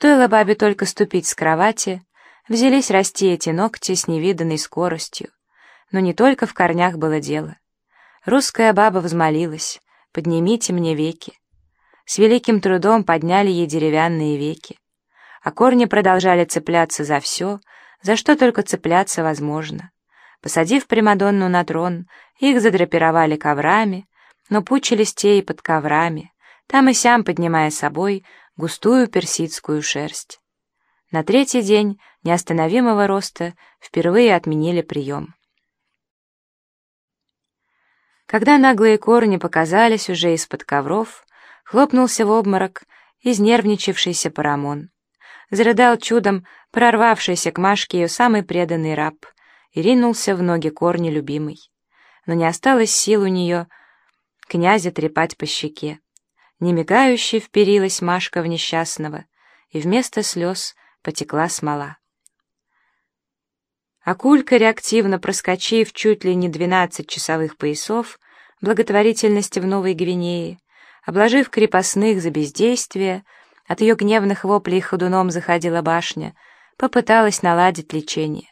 Стоило бабе только ступить с кровати, взялись расти эти ногти с невиданной скоростью. Но не только в корнях было дело. Русская баба взмолилась, «Поднимите мне веки». С великим трудом подняли ей деревянные веки. А корни продолжали цепляться за все, за что только цепляться возможно. Посадив Примадонну на трон, их задрапировали коврами, но пучились те и под коврами, там и сям поднимая собой густую персидскую шерсть. На третий день неостановимого роста впервые отменили прием. Когда наглые корни показались уже из-под ковров, хлопнулся в обморок изнервничавшийся парамон. Зарыдал чудом прорвавшийся к Машке ее самый преданный раб и ринулся в ноги корни любимой. Но не осталось сил у нее князя трепать по щеке. Немигающе вперилась Машка в несчастного, и вместо слез потекла смола. Акулька, реактивно проскочив чуть ли не двенадцать часовых поясов благотворительности в Новой Гвинее, обложив крепостных за бездействие, от ее гневных воплей ходуном заходила башня, попыталась наладить лечение.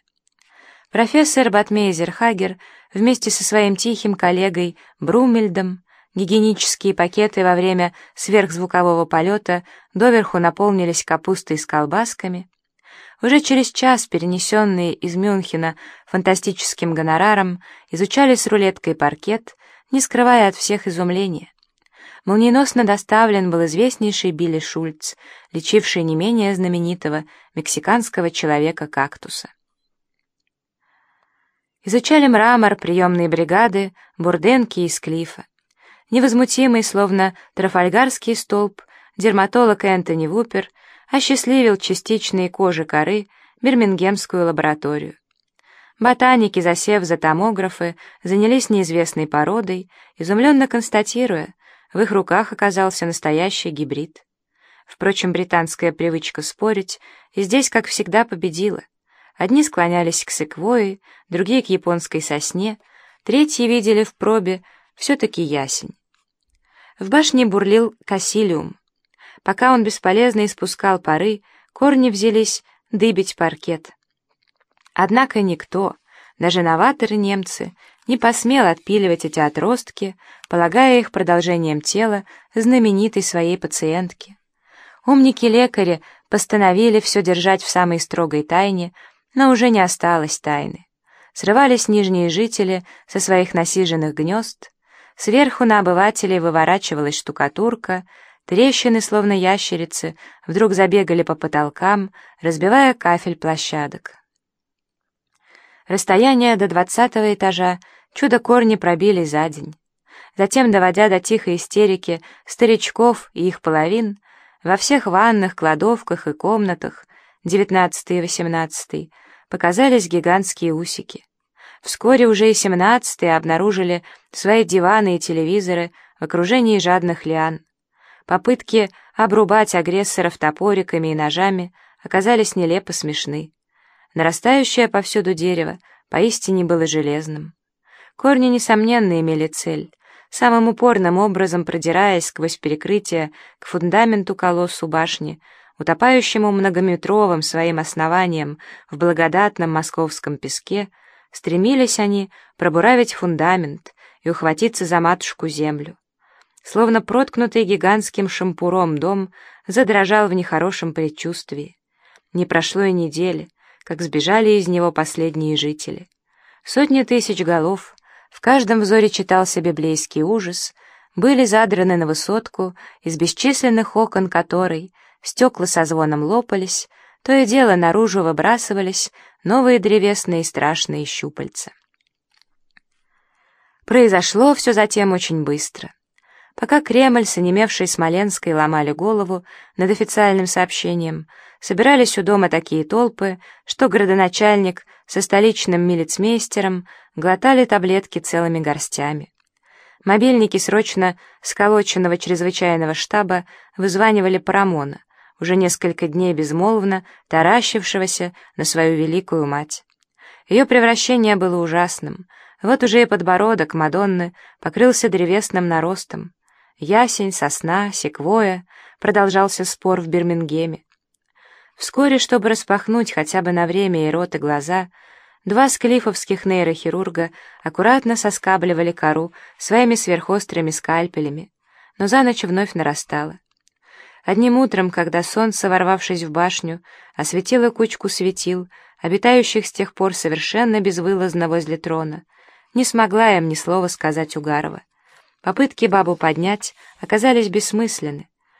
Профессор Батмейзер Хагер вместе со своим тихим коллегой Брумельдом гигиенические пакеты во время сверхзвукового полета доверху наполнились капустой с колбасками. Уже через час перенесенные из Мюнхена фантастическим гонораром изучали с рулеткой паркет, не скрывая от всех изумления. Молниеносно доставлен был известнейший Билли Шульц, лечивший не менее знаменитого мексиканского человека-кактуса. Изучали мрамор приемные бригады, бурденки и склифа. Невозмутимый, словно трафальгарский столб, дерматолог Энтони Вупер осчастливил частичные кожи коры Бирмингемскую лабораторию. Ботаники, засев за томографы, занялись неизвестной породой, изумленно констатируя, в их руках оказался настоящий гибрид. Впрочем, британская привычка спорить и здесь, как всегда, победила. Одни склонялись к секвойи, другие — к японской сосне, третьи видели в пробе все-таки ясень. В башне бурлил кассилиум. Пока он бесполезно испускал пары, корни взялись дыбить паркет. Однако никто, даже новаторы немцы, не посмел отпиливать эти отростки, полагая их продолжением тела знаменитой своей пациентки. Умники-лекари постановили все держать в самой строгой тайне, но уже не осталось тайны. Срывались нижние жители со своих насиженных гнезд, сверху на обывателей выворачивалась штукатурка, трещины, словно ящерицы, вдруг забегали по потолкам, разбивая кафель площадок. Расстояние до двадцатого этажа чудо-корни пробили за день. Затем, доводя до тихой истерики старичков и их половин, во всех ванных, кладовках и комнатах, девятнадцатый и восемнадцатый, показались гигантские усики. Вскоре уже и семнадцатые обнаружили свои диваны и телевизоры в окружении жадных лиан. Попытки обрубать агрессоров топориками и ножами оказались нелепо смешны. Нарастающее повсюду дерево поистине было железным. Корни, несомненно, имели цель, самым упорным образом продираясь сквозь перекрытие к фундаменту колоссу башни, утопающему многометровым своим основанием в благодатном московском песке, стремились они пробуравить фундамент и ухватиться за матушку землю. Словно проткнутый гигантским шампуром дом задрожал в нехорошем предчувствии. Не прошло и недели, как сбежали из него последние жители. Сотни тысяч голов, в каждом взоре читался библейский ужас, были задраны на высотку, из бесчисленных окон которой стекла со звоном лопались, то и дело наружу выбрасывались новые древесные страшные щупальца. Произошло все затем очень быстро. Пока Кремль с онемевшей Смоленской ломали голову над официальным сообщением, собирались у дома такие толпы, что градоначальник со столичным милицмейстером глотали таблетки целыми горстями. Мобильники срочно сколоченного чрезвычайного штаба вызванивали Парамона, уже несколько дней безмолвно таращившегося на свою великую мать. Ее превращение было ужасным. Вот уже и подбородок Мадонны покрылся древесным наростом. Ясень, сосна, секвоя, продолжался спор в Бирмингеме. Вскоре, чтобы распахнуть хотя бы на время и рот, и глаза, два склифовских нейрохирурга аккуратно соскабливали кору своими сверхострыми скальпелями, но за ночь вновь нарастало. Одним утром, когда солнце, ворвавшись в башню, осветило кучку светил, обитающих с тех пор совершенно безвылазно возле трона, не смогла им ни слова сказать Угарова. Попытки бабу поднять оказались бессмысленны.